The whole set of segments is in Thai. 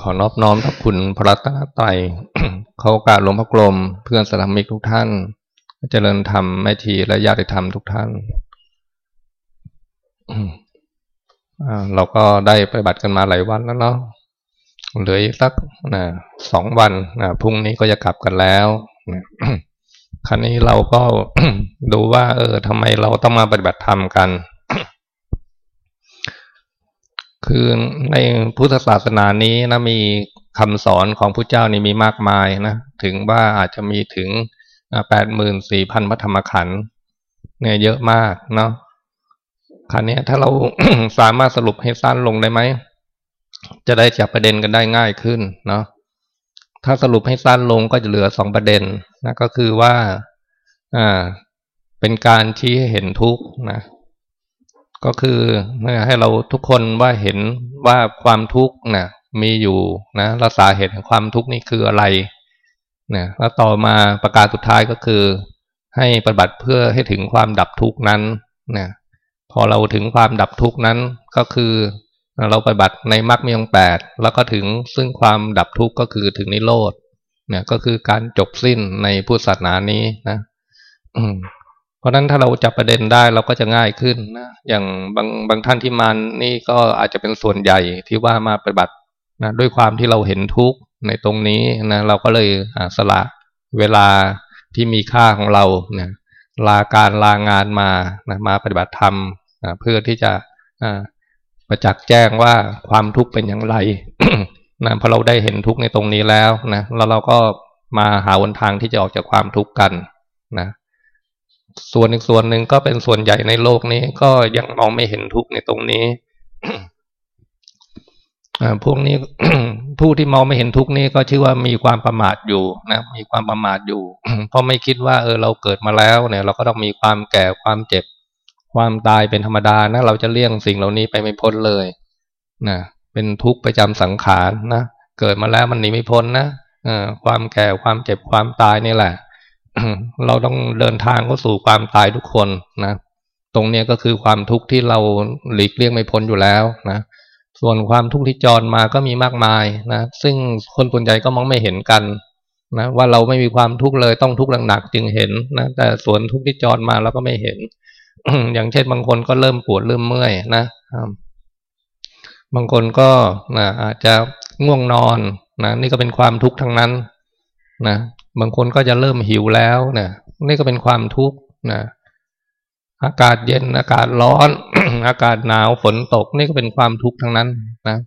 ขอนอบน้อมทับคุณพระรัตนตรัยเขาการหลวงพ่อกลม เพื่อนสถามิกทุกท่าน เจริญธรรมแม่ชีและญาติธรรมทุกท่านเราก็ได้ไปบัตรกันมาหลายวันแล้วเนาะเหลืออีกสักนะสองวันนะพรุ่งนี้ก็จะกลับกันแล้วนะครั้นี้เราก็ดูว่า เออทำไมเราต้องมาปฏิบัติธรรมกัน คือในพุทธศาสนานี้นะมีคำสอนของพระเจ้านี่มีมากมายนะถึงว่าอาจจะมีถึงแปดหมื่นสี่พันพระธรรมขันธ์เนี่ยเยอะมากเนาะครั้นี้ถ้าเราสามารถสรุปให้สั้นลงได้ไหมจะได้จับประเด็นกันได้ง่ายขึ้นเนาะถ้าสรุปให้สั้นลงก็จะเหลือสองประเด็นนะก็คือว่าอ่าเป็นการชี้ให้เห็นทุกข์นะ ก็คือให้เราทุกคนว่าเห็นว่าความทุกข์นะมีอยู่นะและสาเหตุของความทุกข์นี่คืออะไรนะแล้วต่อมาประกาศสุดท้ายก็คือ ให้ปฏิบัติเพื่อให้ถึงความดับทุกข์นั้นนะพอเราถึงความดับทุกข์นั้นก็คือเราปฏิบัติในมรรคมีองแปดแล้วก็ถึงซึ่งความดับทุกข์ก็คือถึงนิโรธเนี่ยก็คือการจบสิ้นในพุทธศาสนานี้นะ ราะนั้นถ้าเราจับประเด็นได้เราก็จะง่ายขึ้นนะอย่างบางบางท่านที่มานี่ก็อาจจะเป็นส่วนใหญ่ที่ว่ามาปฏิบัตินะด้วยความที่เราเห็นทุกข์ในตรงนี้นะเราก็เลยสละเวลาที่มีค่าของเรานะลาการลางานมานะมาปฏิบัติธรรมนะเพื่อที่จะประจักษ์แจ้งว่าความทุกข์เป็นอย่างไรนะพอเราได้เห็นทุกข์ในตรงนี้แล้วนะแล้วเราก็มาหาวันทางที่จะออกจากความทุกข์กันนะ ส่วนอีกส่วนหนึ่งก็เป็นส่วนใหญ่ในโลกนี้ก็ยังมองไม่เห็นทุกข์ในตรงนี้พวกนี้ผู้ที่มองไม่เห็นทุกข์นี้ก็ชื่อว่ามีความประมาทอยู่นะมีความประมาทอยู่ เพราะไม่คิดว่าเออเราเกิดมาแล้วเนี่ย เราก็ต้องมีความแก่ความเจ็บ ความตายเป็นธรรมดานะเราจะเลี่ยงสิ่งเหล่านี้ไปไม่พ้นเลยนะเป็นทุกข์ประจำสังขารนะเกิดมาแล้วมันหนีไม่พ้นนะความแก่ความเจ็บความตายนี่แหละ เราต้องเดินทางเข้าสู่ความตายทุกคนนะ ตรงเนี้ยก็คือความทุกข์ที่เราหลีกเลี่ยงไม่พ้นอยู่แล้วนะ ส่วนความทุกข์ที่จรมาก็มีมากมายนะ ซึ่งคนส่วนใหญ่ก็มองไม่เห็นกันนะว่าเราไม่มีความทุกข์เลยต้องทุกข์หนักๆจึงเห็นนะแต่ส่วนทุกข์ที่จรมาเราก็ไม่เห็น อย่างเช่นบางคนก็เริ่มปวดเริ่มเมื่อยนะบางคนก็นะอาจจะง่วงนอนนะนี่ก็เป็นความทุกข์ทั้งนั้นนะ บางคนก็จะเริ่มหิวแล้วนะนี่ก็เป็นความทุกข์นะอากาศเย็นอากาศร้อน อากาศหนาวฝนตก นี่ก็เป็นความทุกข์ทั้งนั้นนะ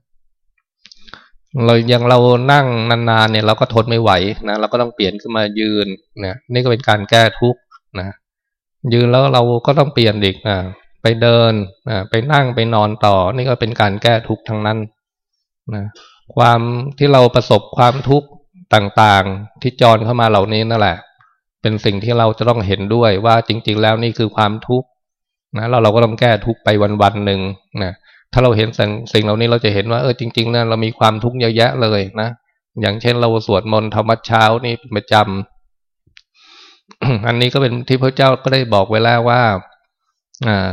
เราอย่างเรานั่งนานๆเนี่ย เราก็ทนไม่ไหวนะเราก็ต้องเปลี่ยนขึ้นมายืนนะนี่ก็เป็นการแก้ทุกข์นะยืนแล้วเราก็ต้องเปลี่ยนอีกนะไปเดินนะไปนั่งไปนอนต่อ นี่ก็เป็นการแก้ทุกข์ทั้งนั้นนะความที่เราประสบความทุกข์ ต่างๆที่จรเข้ามาเหล่านี้นั่นแหละ เป็นสิ่งที่เราจะต้องเห็นด้วยว่าจริง ๆ แล้วนี่คือความทุกข์นะเราเราก็ต้องแก้ทุกข์ไปวันๆหนึ่งนะถ้าเราเห็นสิ่งสิ่งเหล่านี้เราจะเห็นว่าเออจริงๆนะเรามีความทุกข์เยอะแยะเลยนะอย่างเช่นเราสวดมนต์ธรรมเช้านี่ประจำอันนี้ก็เป็นที่พระเจ้าก็ได้บอกไว้แล้วว่า อ่า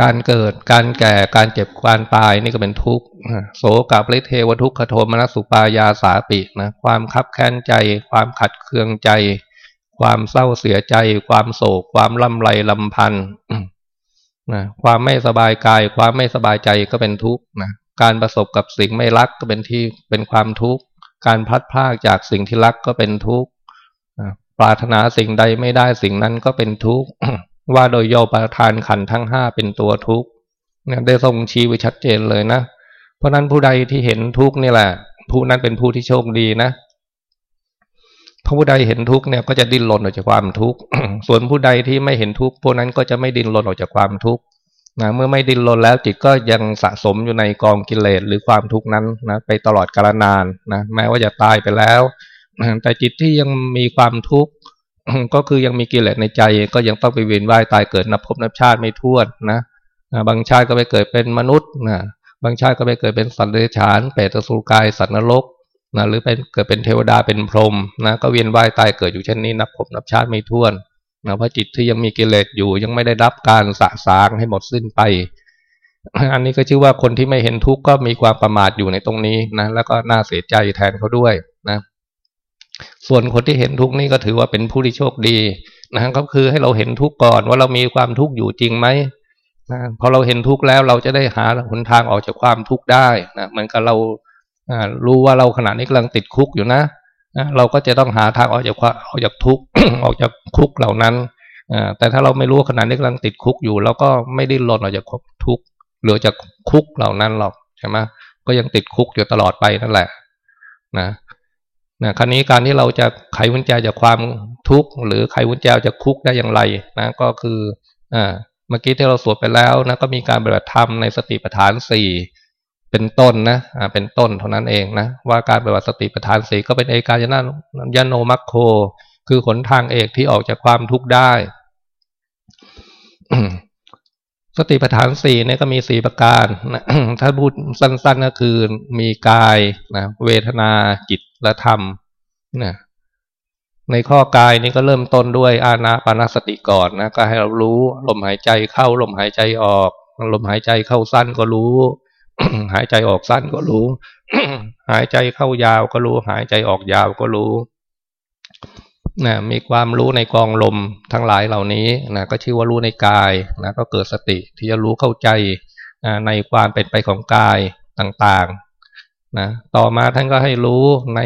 การเกิด การแก่ การเจ็บ การตายนี่ก็เป็นทุกข์โสกับลิเทวทุกขโทมนัสุปายาสาปินะความคับแค้นใจ ความขัดเคืองใจ ความเศร้าเสียใจ ความโศก ความลำไรลำพันนะความไม่สบายกาย ความไม่สบายใจก็เป็นทุกข์นะการประสบกับสิ่งไม่รักก็เป็นที่เป็นความทุกข์ การพัดพากจากสิ่งที่รักก็เป็นทุกข์ปรารถนาสิ่งใดไม่ได้สิ่งนั้นก็เป็นทุกข์ ว่าโดยโยประทานขันทั้งห้าเป็นตัวทุกข์เนี่ยได้ทรงชี้ไว้ชัดเจนเลยนะ เพราะนั้นผู้ใดที่เห็นทุกข์นี่แหละ ผู้นั้นเป็นผู้ที่โชคดีนะพผู้ใดเห็นทุกข์เนี่ยก็จะดิ้นรนออกจากความทุกข์ ส่วนผู้ใดที่ไม่เห็นทุกข์พวกนั้นก็จะไม่ดิ้นรนออกจากความทุกข์นะเมื่อไม่ดิ้นรนแล้วจิตก็ยังสะสมอยู่ในกองกิเลสหรือความทุกข์นั้นนะไปตลอดกาลนานนะแม้ว่าจะตายไปแล้ว แต่จิตที่ยังมีความทุกข์ ก็คือยังมีกิเลสในใจ ก็ยังต้องไปเวียนว่ายตายเกิดนับภพนับชาติไม่ท้วนนะบางชาติก็ไปเกิดเป็นมนุษย์นะบางชาติก็ไปเกิดเป็นสัตว์เดรัจฉานเปรตสุกายสัตว์นรกนะหรือเป็นเกิดเป็นเทวดาเป็นพรหมนะก็เวียนว่ายตายเกิดอยู่เช่นนี้นับภพนับชาติไม่ท้วนนะเพราะจิตที่ยังมีกิเลสอยู่ยังไม่ได้รับการสะสางให้หมดสิ้นไป อันนี้ก็ชื่อว่าคนที่ไม่เห็นทุกข์ก็มีความประมาทอยู่ในตรงนี้นะแล้วก็น่าเสียใจแทนเขาด้วย ส่วนคนที่เห็นทุกข์นี่ก็ถือว่าเป็นผู้ที่โชคดีนะก็คือให้เราเห็นทุกข์ก่อนว่าเรามีความทุกข์อยู่จริงไหมนะพอเราเห็นทุกข์แล้วเราจะได้หาหนทางออกจากความทุกข์ได้นะเหมือนกับเรารู้ว่าเราขณะนี้กำลังติดคุกอยู่นะเราก็จะต้องหาทางออกจากออกจากทุกข์ออกจากคุกเหล่านั้นแต่ถ้าเราไม่รู้ขณะนี้กำลังติดคุกอยู่เราก็ไม่ได้หล่นออกจากทุกข์หรือจากคุกเหล่านั้นหรอกใช่ไหมก็ยังติดคุกอยู่ตลอดไปนั่นแหละ นะ นะครั้นี้การที่เราจะไขวุ้นแจจากความทุกข์หรือไขวุ้นแจจากคุกได้อย่างไรนะก็คืออ่าเมื่อกี้ที่เราสวดไปแล้วนะก็มีการปฏิบัติธรรมในสติปัฏฐานสี่เป็นต้นนะอ่าเป็นต้นเท่านั้นเองนะว่าการปฏิบัติสติปัฏฐานสี่ก็เป็นเอกายนายโนมัคโค คือขนทางเอกที่ออกจากความทุกข์ได้สติปัฏฐานสี่เนี่ยก็มีสี่ประการนะถ้าพูดสั้นๆก็คือมีกายนะเวทนาจิต และธรรมนะในข้อกายนี้ก็เริ่มต้นด้วยอานาปานสติก่อนนะก็ให้เรารู้ลมหายใจเข้าลมหายใจออก ลมหายใจเข้าสั้นก็รู้ หายใจออกสั้นก็รู้ หายใจเข้ายาวก็รู้ หายใจออกยาวก็รู้นะมีความรู้ในกองลมทั้งหลายเหล่านี้นะก็ชื่อว่ารู้ในกายนะก็เกิดสติที่จะรู้เข้าใจในความเป็นไปของกายต่าง นะต่อมาท่านก็ให้รู้ใน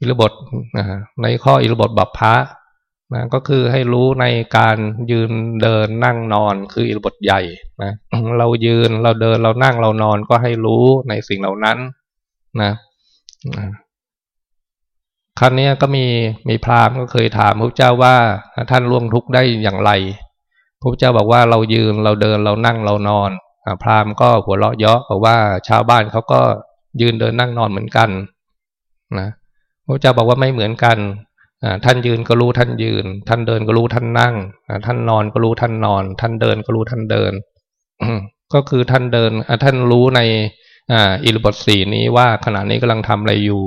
อิรบทในข้ออิรบทบัพพะนะก็คือให้รู้ในการยืนเดินนั่งนอนคืออิรบทใหญ่นะเรายืนเราเดินเรานั่งเรานอนก็ให้รู้ในสิ่งเหล่านั้นนะครั้งนี้ก็มีมีพราหมณ์ก็เคยถามพระเจ้าว่าท่านล่วงทุกข์ได้อย่างไรพระเจ้าบอกว่าเรายืนเราเดินเรานั่งเรานอน พราหมณ์ก็หัวเราะเยาะบอกว่าชาวบ้านเขาก็ยืนเดินนั่งนอนเหมือนกันนะพระเจ้าบอกว่าไม่เหมือนกันท่านยืนก็รู้ท่านยืน ท่านเดินก็รู้ท่านนั่งท่านนอนก็รู้ท่านนอน ท่านเดินก็รู้ท่านเดินก็คือท่านเดินท่านรู้ในอิรบทสีนี้ว่าขณะนี้กำลังทำอะไรอยู่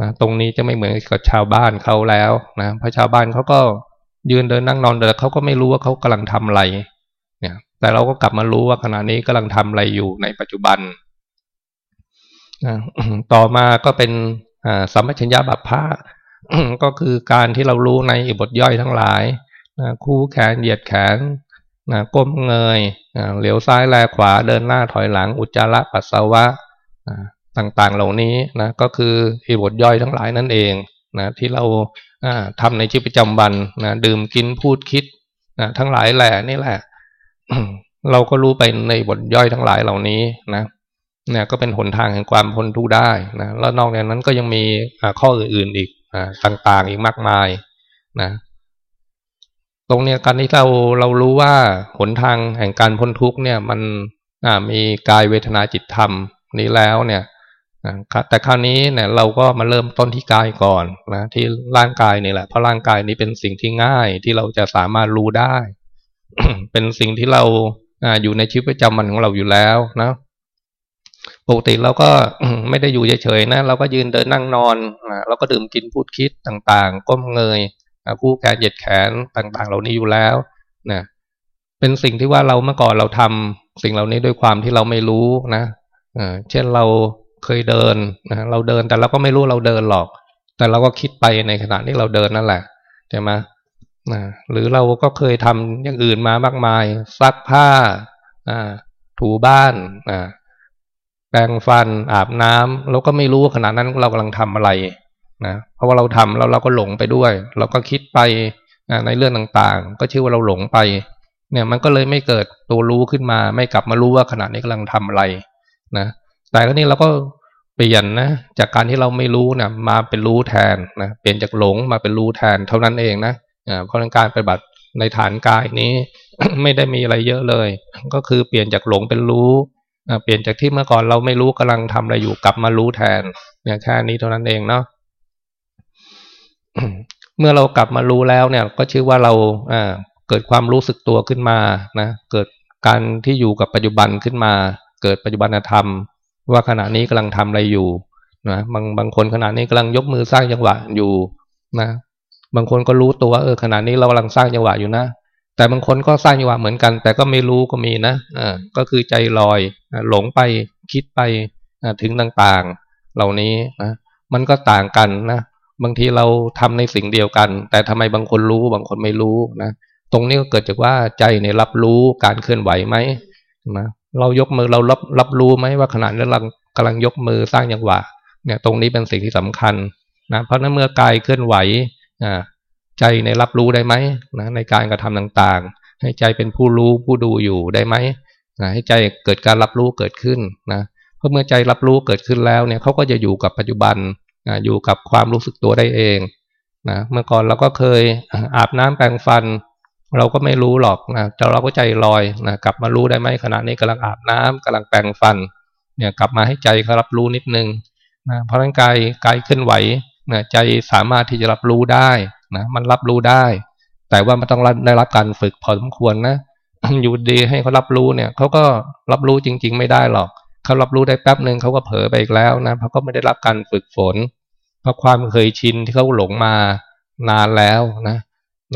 นะตรงนี้จะไม่เหมือนกับชาวบ้านเขาแล้วนะพระชาวบ้านเขาก็ยืนเดินนั่งนอนเดินเขาก็ไม่รู้ว่าเขากำลังทำอะไร แต่เราก็กลับมารู้ว่าขณะนี้กำลังทำอะไรอยู่ในปัจจุบันต่อมาก็เป็นสัมปชัญญะบัพพะก็คือการที่เรารู้ในอิบทย่อยทั้งหลายนะคู่แขนเหยียดแขนนะก้มเงยเหลียวซ้ายแลขวาเดินหน้าถอยหลังอุจจาระปัสสาวะต่างๆเหล่านี้นะก็คืออิบทย่อยทั้งหลายนั่นเองนะที่เราทำในชีวิตประจำวันนะดื่มกินพูดคิดนะทั้งหลายแหล่นี่แหละ เราก็รู้ไปในบทย่อยทั้งหลายเหล่านี้นะเนี่ยก็เป็นหนทางแห่งความพ้นทุกข์ได้นะแล้วนอกจากนั้นก็ยังมีข้ออื่นๆอีกต่างๆอีกมากมายนะตรงเนี้ยการที่เราเรารู้ว่าหนทางแห่งการพ้นทุกข์เนี่ย มันมีกายเวทนาจิตธรรมนี้แล้วเนี่ยแต่คราวนี้เนี่ยเราก็มาเริ่มต้นที่กายก่อนนะที่ร่างกายนี่แหละเพราะร่างกายนี้เป็นสิ่งที่ง่ายที่เราจะสามารถรู้ได้ เป็นสิ่งที่เราอยู่ในชีวิตประจำวันของเราอยู่แล้วนะปกติเราก็ไม่ได้อยู่เฉยๆนะ เราก็ยืนเดินนั่งนอนเราก็ดื่มกินพูดคิดต่างๆ ก้มเงยคู่แขนเหยียดแขนต่าง ๆ เหล่านี้อยู่แล้วนะเป็นสิ่งที่ว่าเราเมื่อก่อนเราทำสิ่งเหล่านี้ด้วยความที่เราไม่รู้นะเช่นเราเคยเดินนะเราเดินแต่เราก็ไม่รู้เราเดินหรอก แต่เราก็คิดไปในขณะที่เราเดินนั่นแหละใช่ไหม นะหรือเราก็เคยทำอย่างอื่นมามากมาย ซักผ้าถูบ้านแปรงฟันอาบน้ำเราก็ไม่รู้ว่าขณะนั้นเรากำลังทำอะไรนะเพราะว่าเราทำแล้วเราก็หลงไปด้วย เราก็คิดไปในเรื่องต่างๆ ก็ชื่อว่าเราหลงไป เนี่ยมันก็เลยไม่เกิดตัวรู้ขึ้นมา ไม่กลับมารู้ว่าขณะนี้กำลังทำอะไรนะแต่ก็นี่เราก็เปลี่ยนนะจากการที่เราไม่รู้นะมาเป็นรู้แทนนะเปลี่ยนจากหลงมาเป็นรู้แทนเท่านั้นเองนะ เพราะการปฏิบัติในฐานกายนี้ไม่ได้มีอะไรเยอะเลย ก็คือเปลี่ยนจากหลงเป็นรู้เปลี่ยนจากที่เมื่อก่อนเราไม่รู้กำลังทำอะไรอยู่กลับมารู้แทนเนี่ยแค่นี้เท่านั้นเองเนาะเมื่อเรากลับมารู้แล้วเนี่ย ก็ชื่อว่าเราเกิดความรู้สึกตัวขึ้นมานะเกิดการที่อยู่กับปัจจุบันขึ้นมา เกิดปัจจุบันธรรม ว่าขณะนี้กำลังทำอะไรอยู่นะบางบางคนขณะนี้กำลังยกมือสร้างจังหวะอยู่นะ บางคนก็รู้ตัวเออขณะนี้เรากำลังสร้างจังหวะอยู่นะ แต่บางคนก็สร้างจังหวะเหมือนกัน แต่ก็ไม่รู้ก็มีนะอ่าก็คือใจลอยหลงไปคิดไปถึงต่างๆ เหล่านี้นะมันก็ต่างกันนะบางทีเราทำในสิ่งเดียวกัน แต่ทำไมบางคนรู้บางคนไม่รู้นะตรงนี้ก็เกิดจากว่าใจเนี่ยรับรู้การเคลื่อนไหวไหมนะเรายกมือเรารับรับรู้ไหมว่าขณะนี้เรากำลังยกมือสร้างจังหวะเนี่ยตรงนี้เป็นสิ่งที่สำคัญนะเพราะนั้นเมื่อกายเคลื่อนไหว ใจในรับรู้ได้ไหมนะในการกระทำต่างๆ ให้ใจเป็นผู้รู้ผู้ดูอยู่ได้ไหมนะให้ใจเกิดการรับรู้เกิดขึ้นนะเพราะเมื่อใจรับรู้เกิดขึ้นแล้วเนี่ยเขาก็จะอยู่กับปัจจุบันนะอยู่กับความรู้สึกตัวได้เองนะเมื่อก่อนเราก็เคยอาบน้ำแปรงฟัน เราก็ไม่รู้หรอกนะแต่เราก็ใจลอยนะกลับมารู้ได้ไหมขณะนี้กำลังอาบน้ำกำลังแปรงฟันเนี่ยกลับมาให้ใจเขารับรู้นิดนึงนะเพราะร่างกายกายเคลื่อนไหว นะใจสามารถที่จะรับรู้ได้นะมันรับรู้ได้ แต่ว่ามันต้องได้รับการฝึกพอสมควรนะอยู่ดีให้เขารับรู้เนี่ยเขาก็รับรู้จริง ๆ ไม่ได้หรอกเขารับรู้ได้แป๊บหนึ่งเขาก็เผลอไปอีกแล้วนะเพราะก็ไม่ได้รับการฝึกฝน เพราะความเคยชินที่เขาหลงมานานแล้วนะ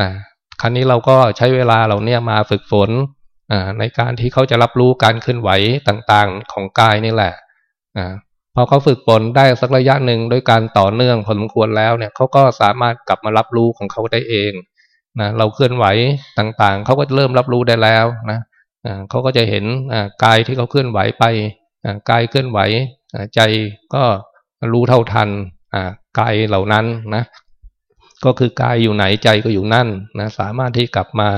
นะครั้นี้เราก็ใช้เวลาเราเนี่ยมาฝึกฝนในการที่เขาจะรับรู้การเคลื่อนไหวต่างๆของกายนี่แหละ พอเขาฝึกฝนได้สักระยะหนึ่งโดยการต่อเนื่องพอสมควรแล้วเนี่ยเขาก็สามารถกลับมารับรู้ของเขาได้เองนะเราเคลื่อนไหวต่างๆเขาก็เริ่มรับรู้ได้แล้วนะเขาก็จะเห็นกายที่เขาเคลื่อนไหวไปกายเคลื่อนไหวใจก็รู้เท่าทันกายเหล่านั้นนะก็คือกายอยู่ไหนใจก็อยู่นั่นนะสามารถที่กลับมา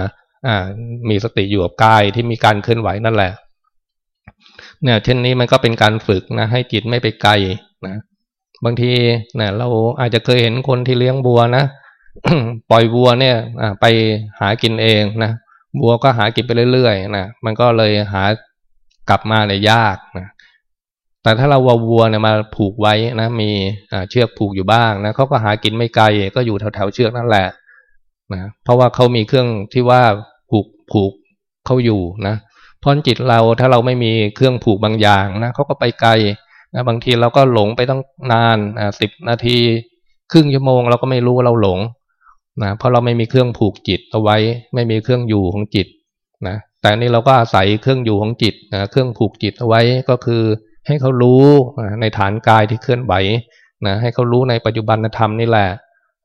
มีสติอยู่กับกายที่มีการเคลื่อนไหวนั่นแหละ เนี่ยเช่นนี้มันก็เป็นการฝึกนะให้จิตไม่ไปไกลนะบางทีเนี่ยเราอาจจะเคยเห็นคนที่เลี้ยงบัวนะปล่อยบัวเนี่ยไปหากินเองนะบัวก็หากินไปเรื่อยๆนะมันก็เลยหากลับมาเนี่ยยากนะแต่ถ้าเราวัววัวเนี่ยมาผูกไว้นะ มีเชือกผูกอยู่บ้างนะเขาก็หากินไม่ไกลก็อยู่แถวๆเชือกนั่นแหละนะเพราะว่าเขามีเครื่องที่ว่าผูกผูกเขาอยู่นะ พราะจิตเราถ้าเราไม่มีเครื่องผูกบางอย่างนะเขาก็ไปไกลนะบางทีเราก็หลงไปต้องนานอ่าสิบนาที ครึ่งชั่วโมงเราก็ไม่รู้ว่าเราหลงนะเพราะเราไม่มีเครื่องผูกจิตเอาไว้ ไม่มีเครื่องอยู่ของจิตนะแต่นี่เราก็อาศัยเครื่องอยู่ของจิตนะเครื่องผูกจิตเอาไว้ก็คือให้เขารู้ในฐานกายที่เคลื่อนไหวนะให้เขารู้ในปัจจุบันธรรมนี่แหละ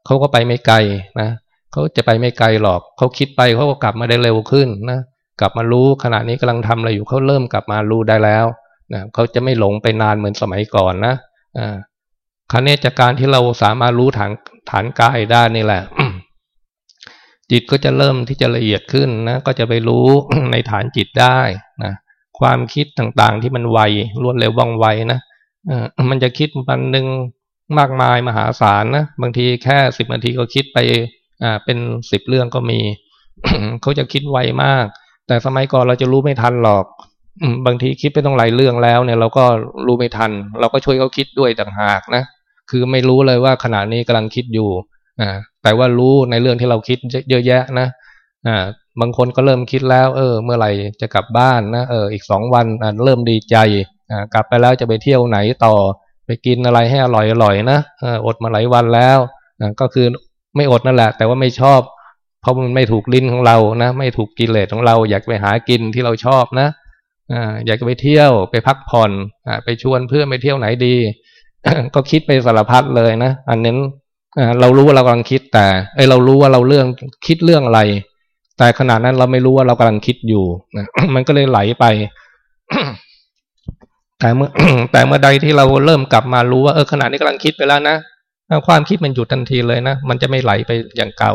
เขาก็ไปไม่ไกลนะเขาจะไปไม่ไกลหรอกเขาคิดไปเขาก็กลับมาได้เร็วขึ้นนะ กลับมารู้ขณะนี้กำลังทำอะไรอยู่เขาเริ่มกลับมารู้ได้แล้วนะเขาจะไม่หลงไปนานเหมือนสมัยก่อนนะอ่าครั้นี้จากการที่เราสามารถรู้ฐานฐานกายได้นี่แหละจิตก็จะเริ่มที่จะละเอียดขึ้นนะก็จะไปรู้ในฐานจิตได้นะความคิดต่างๆที่มันไวรวดเร็วว่องไวนะมันจะคิดวันหนึ่งมากมายมหาศาลนะบางทีแค่สิบนาทีก็คิดไปอ่าเป็นสิบเรื่องก็มี เขาจะคิดไวมาก แต่สมัยก่อนเราจะรู้ไม่ทันหรอกบางทีคิดไปต้องหลายเรื่องแล้วเนี่ย เราก็รู้ไม่ทัน เราก็ช่วยเขาคิดด้วยต่างหากนะคือไม่รู้เลยว่าขณะนี้กำลังคิดอยู่อ่าแต่ว่ารู้ในเรื่องที่เราคิดเยอะแยะนะอ่าบางคนก็เริ่มคิดแล้ว เออ เมื่อไหร่จะกลับบ้านนะเอออีกสองวันอ่าเริ่มดีใจอ่ากลับไปแล้วจะไปเที่ยวไหนต่อ ไปกินอะไรให้อร่อยอร่อยนะออดมาหลายวันแล้วอ่าก็คือไม่อดนั่นแหละ แต่ว่าไม่ชอบ เพราะมันไม่ถูกลิ้นของเรานะไม่ถูกกิเลสของเรา อยากไปหากินที่เราชอบนะอ่าอยากไปเที่ยวไปพักผ่อนอ่าไปชวนเพื่อนไปเที่ยวไหนดี ก็คิดไปสารพัดเลยนะอันนั้นเรารู้ว่าเรากำลังคิดแต่ไอเรารู้ว่าเราเรื่องคิดเรื่องอะไร แต่ขณะนั้นเราไม่รู้ว่าเรากำลังคิดอยู่นะมันก็เลยไหลไป แต่เมื่อแต่เมื่อใดที่เราเริ่มกลับมารู้ว่าเออขณะนี้กำลังคิดไปแล้วนะความคิดมันหยุดทันทีเลยนะมันจะไม่ไหลไปอย่างเก่า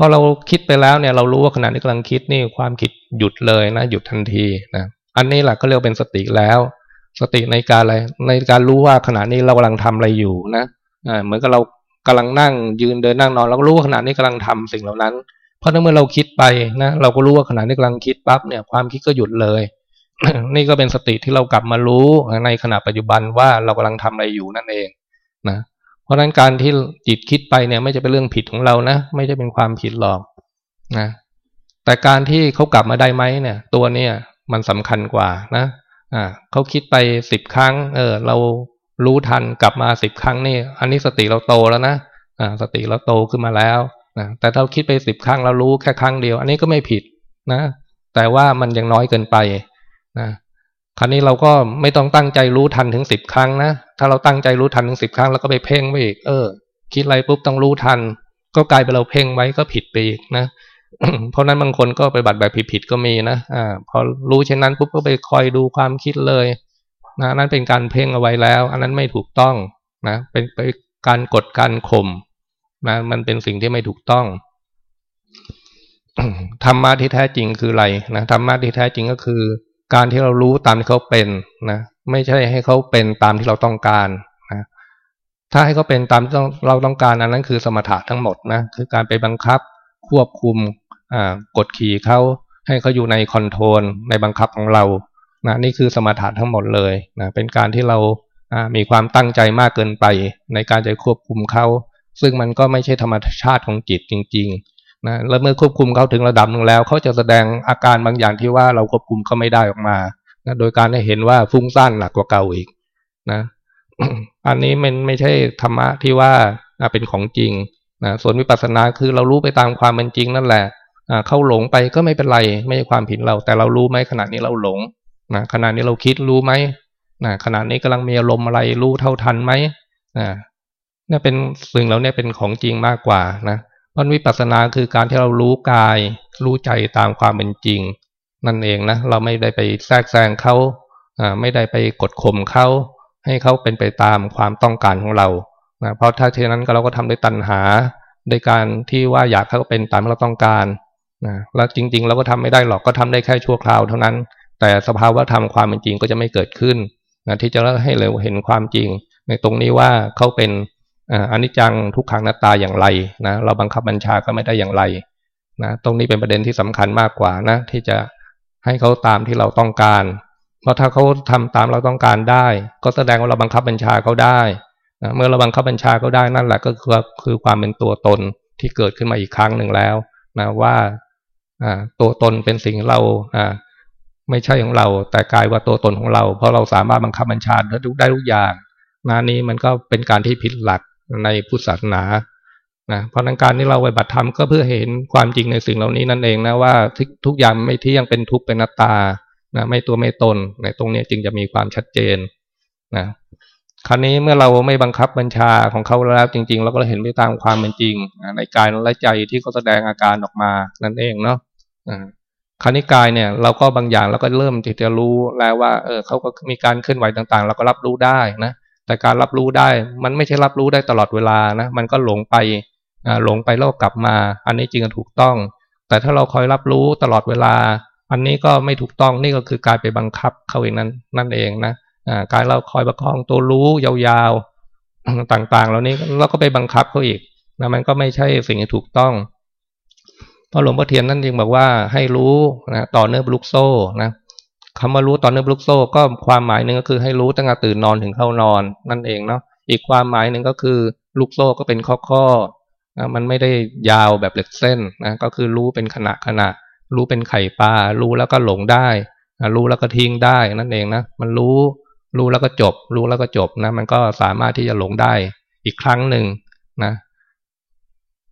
พอเราคิดไปแล้วเนี่ยเรารู้ว่าขณะนี้กำลังคิดนี่ความคิดหยุดเลยนะหยุดทันทีนะอันนี้แหละก็เรียกเป็นสติแล้ว สติในการอะไรในการรู้ว่าขณะนี้เรากำลังทำอะไรอยู่นะอ่าเหมือนกับเรากำลังนั่งยืนเดินนั่งนอนเราก็รู้ว่าขณะนี้กำลังทำสิ่งเหล่านั้น เพราะถ้าเมื่อเราคิดไปนะเราก็รู้ว่าขณะนี้กำลังคิดปั๊บเนี่ยความคิดก็หยุดเลย นี่ก็เป็นสติที่เรากลับมารู้ในขณะปัจจุบันว่าเรากำลังทำอะไรอยู่นั่นเองนะ เพราะนั้นการที่จิตคิดไปเนี่ยไม่จะเป็นเรื่องผิดของเรานะ ไม่จะเป็นความผิดหรอกนะแต่การที่เขากลับมาได้ไหมเนี่ย ตัวเนี่ยมันสำคัญกว่านะอ่าเขาคิดไปสิบครั้ง เออ เรารู้ทันกลับมาสิบครั้งนี่ อันนี้สติเราโตแล้วนะอ่าสติเราโตขึ้นมาแล้วนะแต่ถ้าเราคิดไปสิบครั้งเรารู้แค่ครั้งเดียว อันนี้ก็ไม่ผิดนะ แต่ว่ามันยังน้อยเกินไปนะ คราวนี้เราก็ไม่ต้องตั้งใจรู้ทันถึงสิบครั้งนะถ้าเราตั้งใจรู้ทันถึงสิบครั้งแล้วก็ไปเพ่งไปอีกเออ คิดอะไรปุ๊บต้องรู้ทัน ก็กลายเป็นเราเพ่งไว้ก็ผิดไปอีกนะเพราะนั้นบางคนก็ไปบัตรแบบผิดๆก็มีนะอ่าพอรู้เช่นนั้นปุ๊บก็ไปคอยดูความคิดเลยนะนั่นเป็นการเพ่งเอาไว้แล้ว อันนั้นไม่ถูกต้องนะเป็นไปการกดการข่มนะมันเป็นสิ่งที่ไม่ถูกต้องธรรมะที่แท้จริงคืออะไรนะธรรมะที่แท้จริงก็คือ การที่เรารู้ตามที่เขาเป็นนะไม่ใช่ให้เขาเป็นตามที่เราต้องการนะถ้าให้เขาเป็นตามที่เราต้องการอันนั้นคือสมถะทั้งหมดนะคือการไปบังคับควบคุมกดขี่เขาให้เขาอยู่ในคอนโทรลในบังคับของเรานะนี่คือสมถะทั้งหมดเลยนะเป็นการที่เรามีความตั้งใจมากเกินไป ในการจะควบคุมเขาซึ่งมันก็ไม่ใช่ธรรมชาติของจิตจริง นะแล้วเมื่อควบคุมเขาถึงระดับหนึ่งแล้วเขาจะแสดงอาการบางอย่างที่ว่าเราควบคุมเขาไม่ได้ออกมานะโดยการให้เห็นว่าฟุ้งซ่านหนักกว่าเก่าอีกนะอันนี้มันไม่ใช่ธรรมะที่ว่าเป็นของจริงนะส่วนวิปัสสนาคือเรารู้ไปตามความเป็นจริงนั่นแหละเข้าหลงไปก็ไม่เป็นไร ไม่ใช่ความผิดเรา แต่เรารู้ไหมขณะนี้เราหลงนะขณะนี้เราคิดรู้ไหมนะขณะนี้กำลังมีอารมณ์อะไรรู้เท่าทันไหมนะนี่เป็นสิ่งเราเนี่ยเป็นของจริงมากกว่านะ พราะวิปัสสนาคือการที่เรารู้กาย รู้ใจตามความเป็นจริง นั่นเองนะ เราไม่ได้ไปแทรกแซงเขาไม่ได้ไปกดข่มเขาให้เขาเป็นไปตามความต้องการของเรานะเพราะถ้าเช่นนั้นเราก็ทำด้วยตัณหาในการที่ว่าอยากเขาเป็นตามที่เราต้องการนะแล้วจริง ๆ เราก็ทำไม่ได้หรอกก็ทำได้แค่ชั่วคราวเท่านั้น แต่สภาวะธรรมความเป็นจริงก็จะไม่เกิดขึ้นนะที่จะให้เราเห็นความจริง ในตรงนี้ว่าเขาเป็น อันนี้จังทุกขังหน้าตาอย่างไรนะเราบังคับบัญชาก็ไม่ได้อย่างไรนะตรงนี้เป็นประเด็นที่สำคัญมากกว่านะ ที่จะให้เขาตามที่เราต้องการ เพราะถ้าเขาทำตามเราต้องการได้ ก็แสดงว่าเราบังคับบัญชาเขาได้นะเมื่อเราบังคับบัญชาเขาได้นั่นแหละก็คือคือความเป็นตัวตนที่เกิดขึ้นมาอีกครั้งหนึ่งแล้วนะว่าตัวตนเป็นสิ่งเราไม่ใช่ของเรา แต่กลายว่าตัวตนของเรา เพราะเราสามารถบังคับบัญชาได้ทุกอย่างนะนี้มันก็เป็นการที่ผิดหลัก ในพุทธศาสนานะเพราะนั้นการที่เราไปบัตรธรรมก็เพื่อเห็นความจริงในสิ่งเหล่านี้นั่นเองนะว่าทุกทุกอย่างไม่ที่ยังเป็นทุกข์เป็นนัตตานะไม่ตัวไม่ตนในตรงนี้จึงจะมีความชัดเจนนะคราวนี้เมื่อเราไม่บังคับบัญชาของเขาแล้วจริง ๆ เราก็เห็นไปตามความเป็นจริงในกายและใจที่เขาแสดงอาการออกมานั่นเองเนาะคราวนี้กายเนี่ยเราก็บางอย่างเราก็เริ่มที่จะรู้แล้วว่าเออเขาก็มีการเคลื่อนไหวต่างๆ เราก็รับรู้ได้นะ แต่การรับรู้ได้มันไม่ใช่รับรู้ได้ตลอดเวลานะมันก็หลงไปหลงไปแล้วกลับมา อันนี้จริงถูกต้อง แต่ถ้าเราคอยรับรู้ตลอดเวลา อันนี้ก็ไม่ถูกต้องนี่ก็คือการไปบังคับเขาเองนั้นนั่นเองนะการเราคอยประคองตัวรู้ยาวๆต่างๆเหล่านี้เราก็ไปบังคับเขาอีกนะมันก็ไม่ใช่สิ่งที่ถูกต้องพระหลวงพ่อเทียนนั่นจึงบอกว่าให้รู้นะต่อเนื่องลุกโซ่นะ คำว่ารู้ตอนนึกลุกโซ่ก็ความหมายหนึ่งก็คือให้รู้ตั้งแต่ตื่นนอนถึงเข้านอนนั่นเองเนาะอีกความหมายหนึ่งก็คือลุกโซ่ก็เป็นข้อข้อนะมันไม่ได้ยาวแบบเหล็กเส้นนะก็คือรู้เป็นขณะขณะ รู้เป็นไข่ปลารู้แล้วก็หลงได้รู้แล้วก็ทิ้งได้นั่นเองนะมันรู้รู้แล้วก็จบ รู้แล้วก็จบนะมันก็สามารถที่จะหลงได้อีกครั้งหนึ่งนะ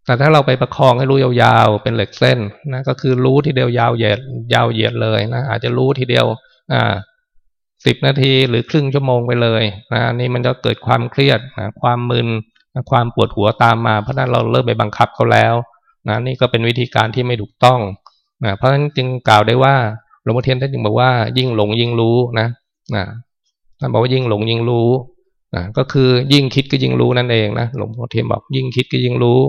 แต่ถ้าเราไปประคองให้รู้ยาวๆ เป็นเหล็กเส้นนะก็คือรู้ทีเดียวยาวเหยียดยาวเหยียดเลยนะอาจจะรู้ทีเดียวอ่าสิบนาทีหรือครึ่งชั่วโมงไปเลยนะนี่มันจะเกิดความเครียดนะความมึนความปวดหัวตามมา เพราะนั้นเราเริ่มไปบังคับเขาแล้วนะนี่ก็เป็นวิธีการที่ไม่ถูกต้องนะเพราะฉะนั้นจึงกล่าวได้ว่าหลวงพ่อเทียนท่านจึงบอกว่ายิ่งหลงยิ่งรู้นะนะท่านบอกว่ายิ่งหลงยิ่งรู้นะก็คือยิ่งคิดก็ยิ่งรู้นั่นเองนะหลวงพ่อเทียนบอกยิ่งคิดก็ยิ่งรู้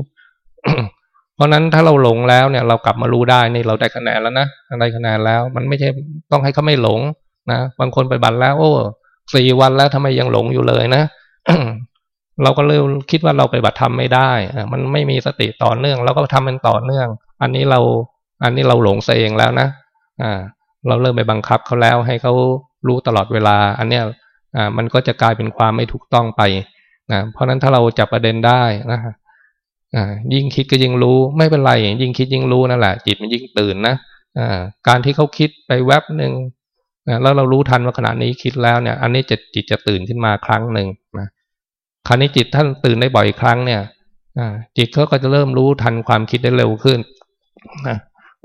เพราะนั้นถ้าเราหลงแล้วเนี่ย เรากลับมารู้ได้นี่เราได้คะแนนแล้วนะได้คะแนนแล้ว มันไม่ใช่ต้องให้เขาไม่หลงนะบางคนไปบัตรแล้ว โอ้สี่วันแล้วทำไมยังหลงอยู่เลยนะเราก็เลยคิดว่าเราไปบัตรทำไม่ได้มันไม่มีสติต่อเนื่องเราก็ทำเป็นต่อเนื่อง อันนี้เรา อันนี้เราหลงเองแล้วนะอ่า เราเริ่มไปบังคับเขาแล้วให้เขารู้ตลอดเวลา อันเนี้ยอ่า มันก็จะกลายเป็นความไม่ถูกต้องไปนะเพราะนั้นถ้าเราจับประเด็นได้นะ ยิ่งคิดก็ยิ่งรู้ ไม่เป็นไรยิ่งคิดยิ่งรู้นั่นแหละ จิตมันยิ่งตื่นนะการที่เขาคิดไปแวบหนึ่งแล้วเรารู้ทันว่าขณะนี้คิดแล้วเนี่ย อันนี้จะจิตจะตื่นขึ้นมาครั้งหนึ่งนะคราวนี้จิตท่านตื่นได้บ่อยครั้งเนี่ยจิตเขาก็จะเริ่มรู้ทันความคิดได้เร็วขึ้นนะ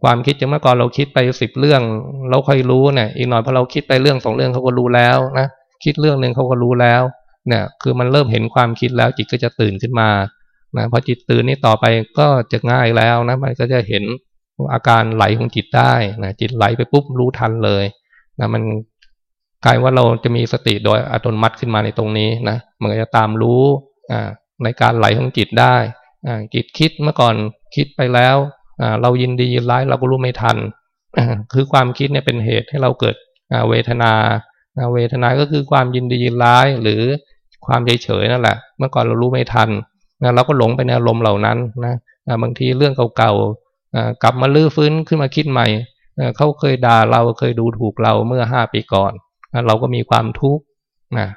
ความคิดจากเมื่อก่อนเราคิดไปสิบเรื่อง เราค่อยรู้เนี่ย อีกหน่อยพอเราคิดไปเรื่องสองเรื่องเขาก็รู้แล้วนะคิดเรื่องหนึ่งเขาก็รู้แล้ว เนี่ย คือมันเริ่มเห็นความคิดแล้วจิตก็จะตื่นขึ้นมา นะพอจิตตื่นนี่ต่อไปก็จะง่ายแล้วนะมันก็จะเห็นอาการไหลของจิตได้นะจิตไหลไปปุ๊บรู้ทันเลยนะมันกลายว่าเราจะมีสติโดยอัตโนมัติขึ้นมาในตรงนี้นะมันก็จะตามรู้ในการไหลของจิตได้จิตคิดเมื่อก่อนคิดไปแล้วเรายินดียินร้ายเราก็รู้ไม่ทัน คือความคิดเนี่ยเป็นเหตุให้เราเกิดเวทนาเวทนาก็คือความยินดียินร้ายหรือความเฉยเฉยนั่นแหละ เมื่อก่อนเรารู้ไม่ทัน เราก็หลงไปในอารมณ์เหล่านั้นนะบางทีเรื่องเก่าๆกลับมาลื้อฟื้นขึ้นมาคิดใหม่เขาเคยด่าเราเคยดูถูกเราเมื่อห้าปีก่อนเราก็มีความทุกข์นะ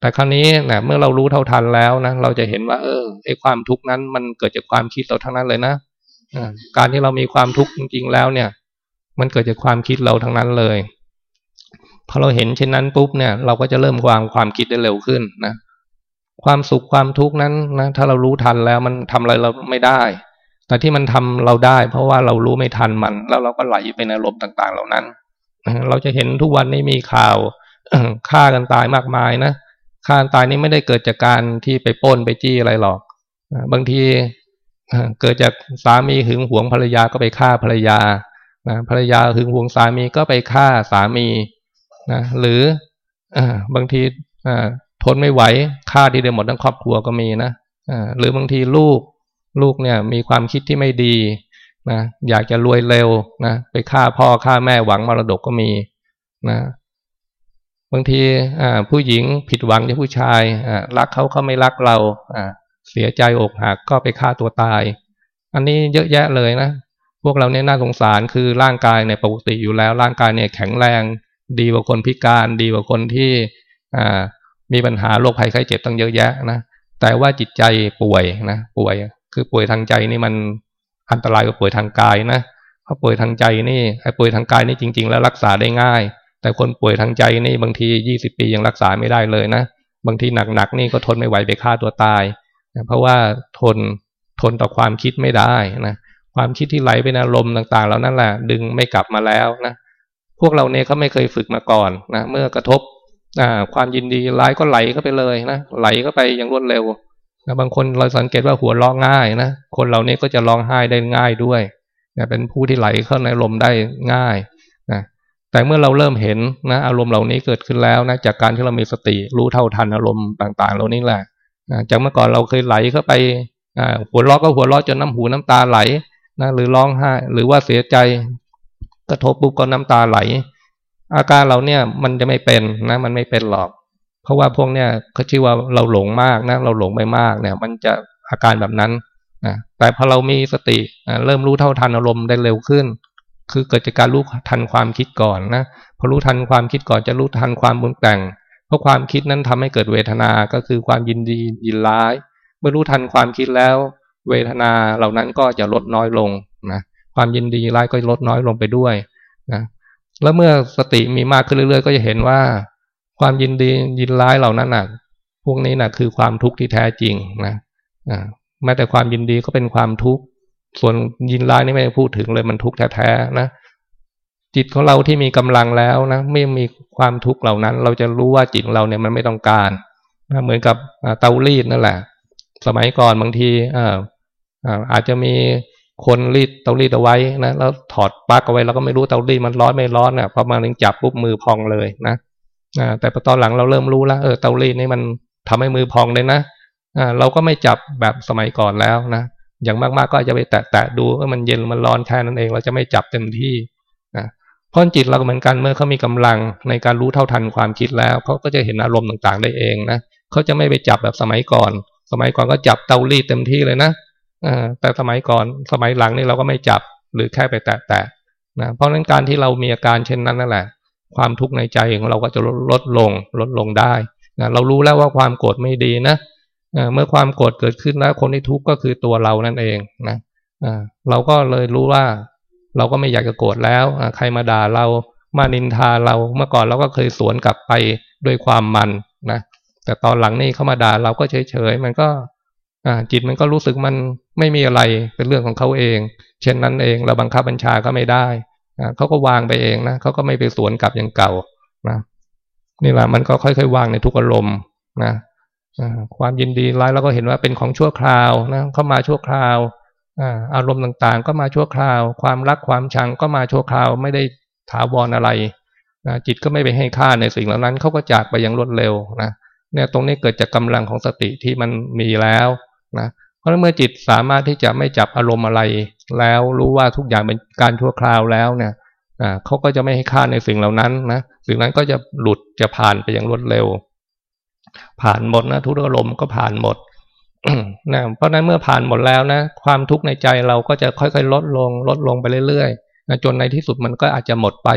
แต่ครั้นี้นะเมื่อเรารู้เท่าทันแล้วนะเราจะเห็นว่า เออไอความทุกข์นั้นมันเกิดจากความคิดเราทั้งนั้นเลยนะการที่เรามีความทุกข์จริง ๆ แล้วเนี่ย มันเกิดจากความคิดเราทั้งนั้นเลยพอเราเห็นเช่นนั้นปุ๊บเนี่ย เราก็จะเริ่มวางความคิดได้เร็วขึ้นนะ ความสุขความทุกข์นั้นนะถ้าเรารู้ทันแล้วมันทำอะไรเราไม่ได้ แต่ที่มันทำเราได้ เพราะว่าเรารู้ไม่ทันมัน แล้วเราก็ไหลไปในอารมณ์ต่าง ๆ เหล่านั้น เราจะเห็นทุกวันนี้มีข่าวฆ่ากันตายมากมายนะฆ่ากันตายนี้ไม่ได้เกิดจากการที่ไปป้นไปจี้อะไรหรอกบางทีเกิดจากสามีหึงหวงภรรยาก็ไปฆ่าภรรยาภรรยาหึงหวงสามีก็ไปฆ่าสามีนะหรือบางที ทนไม่ไหวฆ่าทีเดียวหมดทั้งครอบครัวก็มีนะหรือบางทีลูกลูกเนี่ยมีความคิดที่ไม่ดีนะอยากจะรวยเร็วนะไปฆ่าพ่อฆ่าแม่หวังมรดกก็มีนะบางทีผู้หญิงผิดหวังที่ผู้ชายรักเขาเขาไม่รักเราเสียใจอกหักก็ไปฆ่าตัวตาย อันนี้เยอะแยะเลยนะพวกเราเนี่ยน่าสงสารคือร่างกายเนี่ยปกติอยู่แล้ว ร่างกายเนี่ยแข็งแรง ดีกว่าคนพิการ ดีกว่าคนที่ มีปัญหาโรคภัยไข้เจ็บตั้งเยอะแยะนะแต่ว่าจิตใจป่วยนะป่วย คือป่วยทางใจนี่มันอันตรายกว่าป่วยทางกายนะเพราะป่วยทางใจนี่ไอ้ป่วยทางกายนี่จริง ๆ แล้วรักษาได้ง่าย แต่คนป่วยทางใจนี่บางทียี่สิบปียังรักษาไม่ได้เลยนะบางทีหนักๆนี่ก็ทนไม่ไหวไปฆ่าตัวตายนะเพราะว่าทนทนต่อความคิดไม่ได้นะความคิดที่ไหลไปในอารมณ์ต่างๆแล้วนั่นแหละดึงไม่กลับมาแล้วนะพวกเราเนี่ยเขาไม่เคยฝึกมาก่อนนะเมื่อกระทบ ความยินดีร้ายก็ไหลเข้าไปเลยนะไหลเข้าไปอย่างรวดเร็วนะบางคนเราสังเกตว่าหัวร้องง่ายนะคนเหล่านี้ก็จะร้องไห้ได้ง่ายด้วยนะเป็นผู้ที่ไหลเข้าในลมได้ง่ายนะแต่เมื่อเราเริ่มเห็นนะอารมณ์เหล่านี้เกิดขึ้นแล้วนะจากการที่เรามีสติรู้เท่าทันอารมณ์ต่าง ๆ เหล่านี้แหละนะจากเมื่อก่อนเราเคยไหลเข้าไปหัวเราะก็หัวเราะจนน้ำหูน้ำตาไหลนะหรือร้องไห้หรือว่าเสียใจ กระทบปุ๊บก็น้ำตาไหล อาการเราเนี่ยมันจะไม่เป็นนะ มันไม่เป็นหรอก เพราะว่าพวกเนี่ยเขาชื่อว่าเราหลงมากนะ เราหลงไปมากเนี่ย มันจะอาการแบบนั้นนะแต่พอเรามีสติเริ่มรู้เท่าทันอารมณ์ได้เร็วขึ้น คือเกิดจากการรู้ทันความคิดก่อนนะพอรู้ทันความคิดก่อนจะรู้ทันความบุญแต่ง เพราะความคิดนั้นทำให้เกิดเวทนา ก็คือความยินดียินร้าย เมื่อรู้ทันความคิดแล้ว เวทนาเหล่านั้นก็จะลดน้อยลงนะความยินดีร้ายก็ลดน้อยลงไปด้วยนะ แล้วเมื่อสติมีมากขึ้นเรื่อย ๆ ก็จะเห็นว่า ความยินดียินร้ายเหล่านั้นน่ะพวกนี้น่ะคือความทุกข์ที่แท้จริงนะอ่าแม้แต่ความยินดีก็เป็นความทุกข์ส่วนยินร้ายนี่ไม่ได้พูดถึงเลยมันทุกข์แท้ๆนะจิตของเราที่มีกำลังแล้วนะไม่มีความทุกข์เหล่านั้น เราจะรู้ว่าจิตเราเนี่ยมันไม่ต้องการนะเหมือนกับเตารีดนั่นแหละ สมัยก่อนบางทีอ่าอาจจะมี คนรีดเตารีดเอาไว้นะแล้วถอดปลั๊กเอาไว้เราก็ไม่รู้เตารีดมันร้อนไม่ร้อนเนะ่ยพอมาถึงจับปุ๊บมือพองเลยนะแต่พอตอนหลังเราเริ่มรู้แล้วเออเตารีดนี่มันทำให้มือพองเลยนะเราก็ไม่จับแบบสมัยก่อนแล้วนะอย่างมากๆก็อาจจะไปแตะๆดูว่ามันเย็นมันร้อนแค่นั้นเอง เราจะไม่จับเต็มที่นะเพราะจิตเราเหมือนกันเมื่อเขามีกำลังในการรู้เท่าทันความคิดแล้วเขาก็จะเห็นอารมณ์ต่างๆได้เองนะเขาจะไม่ไปจับแบบสมัยก่อน สมัยก่อนก็จับเตารีดเต็มที่เลยนะ แต่สมัยก่อนสมัยหลังนี่เราก็ไม่จับหรือแค่ไปแตะๆนะเพราะนั้นการที่เรามีอาการเช่นนั้นนั่นแหละ ความทุกข์ในใจของเราก็จะลดลงลดลงได้นะเรารู้แล้วว่าความโกรธไม่ดีนะเมื่อความโกรธเกิดขึ้นแล้วคนที่ทุกข์ก็คือตัวเรานั่นเองนะเราก็เลยรู้ว่า เราก็ไม่อยากจะโกรธแล้วใครมาด่าเรามานินทาเราเมื่อก่อนเราก็เคยสวนกลับไปด้วยความมันนะแต่ตอนหลังนี่เขามาด่าเราก็เฉยๆมันก็ จิตมันก็รู้สึกมันไม่มีอะไรเป็นเรื่องของเขาเอง เช่นนั้นเองเราบังคับบัญชาก็ไม่ได้เขาก็วางไปเองนะเขาก็ไม่ไปสวนกลับอย่างเก่านะนี่แหละมันก็ค่อยๆวางในทุกอารมณ์นะความยินดีร้ายเราก็เห็นว่าเป็นของชั่วคราวนะเข้ามาชั่วคราวอารมณ์ต่างๆ ก็มาชั่วคราว ความรักความชังก็มาชั่วคราวไม่ได้ถาวรออะไรนะจิตก็ไม่ไปให้ค่าในสิ่งเหล่านั้นเขาก็จากไปอย่างรวดเร็วนะเนี่ยตรงนี้เกิดจากกาลังของสติที่มันมีแล้ว นะเพราะเมื่อจิตสามารถที่จะไม่จับอารมณ์อะไร แล้วรู้ว่าทุกอย่างเป็นการชั่วคราวแล้วเนี่ยเขาก็จะไม่ให้ค่าในสิ่งเหล่านั้นนะสิ่งนั้นก็จะหลุดจะผ่านไปอย่างรวดเร็ว ผ่านหมดนะทุกอารมณ์ก็ผ่านหมดนะเพราะนั้นเมื่อผ่านหมดแล้วนะ ความทุกข์ในใจเราก็จะค่อยๆ ลดลง ลดลงไปเรื่อยๆนะจนในที่สุดมันก็อาจจะหมดไป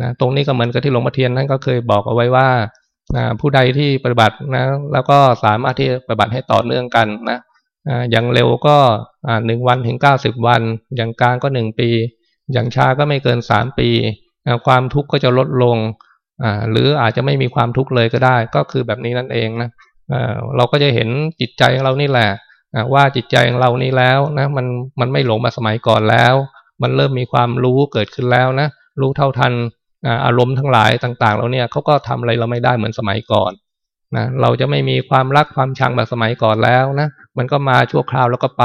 นะตรงนี้ก็เหมือนกับที่หลวงพ่อเทียนท่านก็เคยบอกเอาไว้ว่า นะผู้ใดที่ปฏิบัตินะ แล้วก็สามารถที่ปฏิบัติให้ต่อเนื่องกันนะอย่างเร็วก็หนึ่งวันถึงเก้าสิบวัน อย่างกลางก็หนึ่งปี อย่างช้าก็ไม่เกินสามปี ความทุกข์ก็จะลดลง หรืออาจจะไม่มีความทุกข์เลยก็ได้ ก็คือแบบนี้นั่นเองนะเราก็จะเห็นจิตใจของเรานี่แหละว่าจิตใจของเรานี่แล้วนะมันมันไม่หลงมาสมัยก่อนแล้ว มันเริ่มมีความรู้เกิดขึ้นแล้วนะรู้เท่าทัน อารมณ์ทั้งหลายต่างๆเราเนี่ยเขาก็ทำอะไรเราไม่ได้เหมือนสมัยก่อนนะเราจะไม่มีความรักความชังแบบสมัยก่อนแล้วนะมันก็มาชั่วคราวแล้วก็ไป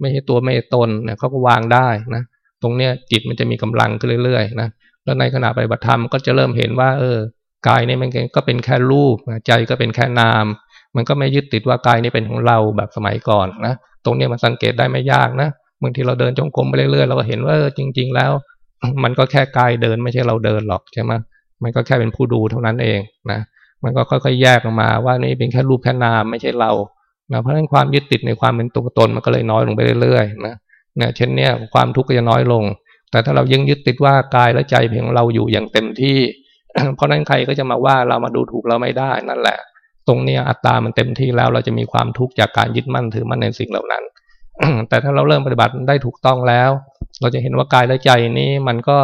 ไม่ใช่ตัวไม่ตนเนี่ยเขาก็วางได้นะตรงเนี้ยจิตมันจะมีกำลังขึ้นเรื่อยๆนะแล้วในขณะปฏิบัติธรรมก็จะเริ่มเห็นว่า เออกายนี่มันก็เป็นแค่รูปใจก็เป็นแค่นาม มันก็ไม่ยึดติดว่ากายนี้เป็นของเราแบบสมัยก่อนนะตรงนี้มันสังเกตได้ไม่ยากนะบางทีเราเดินจงกรมไปเรื่อยๆเราก็เห็นว่าจริง ๆ แล้ว มันก็แค่กายเดินไม่ใช่เราเดินหรอกใช่ไหมมันก็แค่เป็นผู้ดูเท่านั้นเองนะมันก็ค่อยๆแยกออกมาว่านี่เป็นแค่รูปแค่นามไม่ใช่เรานะเพราะฉะนั้นความยึดติดในความเป็นตัวตนมันก็เลยน้อยลงไปเรื่อยๆนะเนี่ยเช่นเนี้ยความทุกข์ก็จะน้อยลง แต่ถ้าเรายังยึดติดว่ากายและใจเพียงเราอยู่อย่างเต็มที่ เพราะนั้นใครก็จะมาว่าเรามาดูถูกเราไม่ได้นั่นแหละ ตรงเนี้ยอัตตามันเต็มที่แล้วเราจะมีความทุกข์จากการยึดมั่นถือมั่นในสิ่งเหล่านั้น แต่ถ้าเราเริ่มปฏิบัติได้ถูกต้องแล้ว เราจะเห็นว่ากายและใจนี้มันก็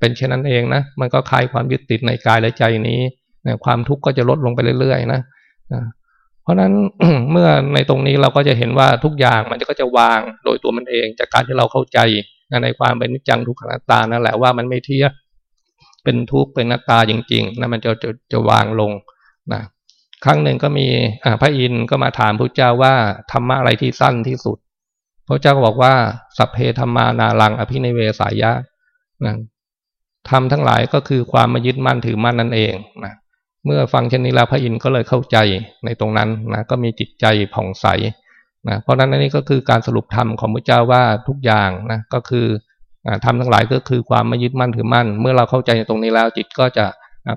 เป็นเช่นนั้นเองนะ มันก็คลายความยึดติดในกายและใจนี้ความทุกข์ก็จะลดลงไปเรื่อยๆนะเพราะฉะนั้นเมื่อในตรงนี้เราก็จะเห็นว่าทุกอย่างมันก็จะวางโดยตัวมันเอง จากการที่เราเข้าใจในความเป็นนิจจังทุกขังตานั่นแหละว่ามันไม่เที่ยงเป็นทุกข์เป็นนัตตาจริงๆนะมันจะจะจะวางลงนะครั้งหนึ่งก็มีพระอินทร์ก็มาถามพระเจ้าว่าธรรมะอะไรที่สั้นที่สุด พระเจ้าก็บอกว่าสัพเพธรรมานาลัง อภินิเวสายะนะทำทั้งหลายก็คือความมายึดมั่นถือมั่นนั่นเองนะเมื่อฟังเช่นนี้แล้วพระอินทร์ก็เลยเข้าใจในตรงนั้นนะก็มีจิตใจผ่องใสนะเพราะนั้นนี่ก็คือการสรุปธรรมของพระเจ้าว่าทุกอย่างนะก็คือทำทั้งหลายก็คือความไม่ยึดมั่นถือมั่น เมื่อเราเข้าใจในตรงนี้แล้วจิตก็จะ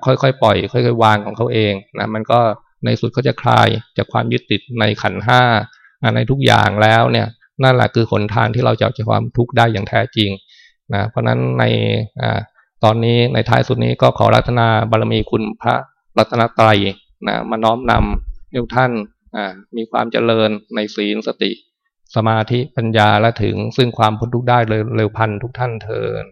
ค่อยๆปล่อย ค่อยๆวางของเขาเองนะมันก็ในสุดก็จะคลายจากความยึดติดในขันห้าในทุกอย่างแล้วเนี่ย นั่นแหละคือหนทางที่เราจะจะความทุกข์ได้อย่างแท้จริงนะเพราะฉะนั้นในอตอนนี้ในท้ายสุดนี้ก็ขอรัตนาบารมีคุณพระรัตนตรัยนะมาน้อมนำทุกท่านมีความเจริญในศีลสติ สมาธิปัญญาและถึงซึ่งความพ้นทุกข์ได้เลยเร็วพันทุกท่านเทิน